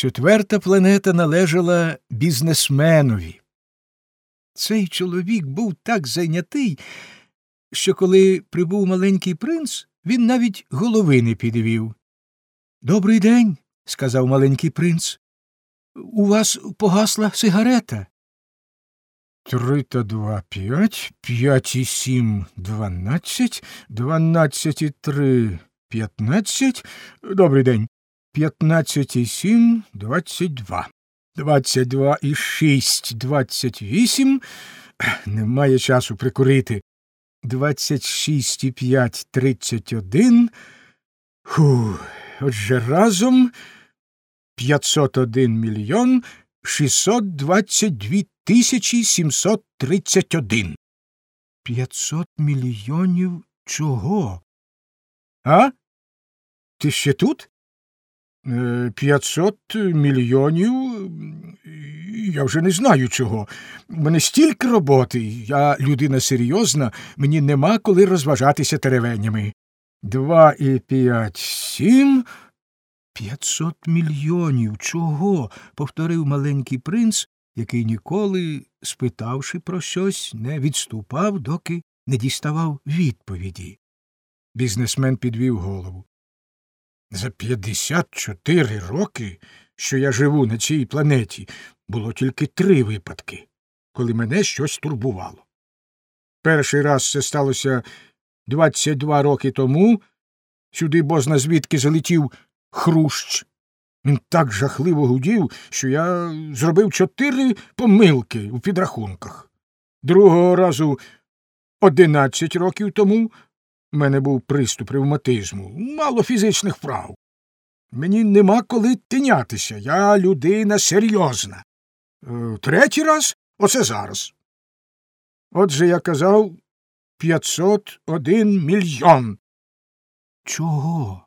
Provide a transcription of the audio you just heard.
Четверта планета належала бізнесменові. Цей чоловік був так зайнятий, що коли прибув маленький принц, він навіть голови не підвів. Добрий день, сказав маленький принц. У вас погасла сигарета. Три та два п'ять, п'ять і сім дванадцять, дванадцять і три п'ятнадцять. Добрий день. П'ятнадцять і сім двадцять два. Двадцять два і шість двадцять вісім. Немає часу прикурити. Двадцять шість і п'ять тридцять один. Ху, отже разом п'ятсот один мільйон шістсот двадцять дві тисячі сімсот тридцять один. П'ятсот мільйонів чого? А? Ти ще тут? Е, П'ятсот мільйонів. Я вже не знаю чого. У мене стільки роботи. Я людина серйозна, мені нема коли розважатися теревенями. Два і п'ять сім. П'ятсот мільйонів. Чого? повторив маленький принц, який ніколи, спитавши про щось, не відступав, доки не діставав відповіді. Бізнесмен підвів голову. За п'ятдесят чотири роки, що я живу на цій планеті, було тільки три випадки, коли мене щось турбувало. Перший раз це сталося двадцять два роки тому, сюди бозна звідки залетів хрущ. Він так жахливо гудів, що я зробив чотири помилки у підрахунках. Другого разу одинадцять років тому в мене був приступ ревматизму, мало фізичних вправ. Мені нема коли тинятися, я людина серйозна. Е, Третій раз оце зараз. Отже, я казав п'ятсот один мільйон. Чого?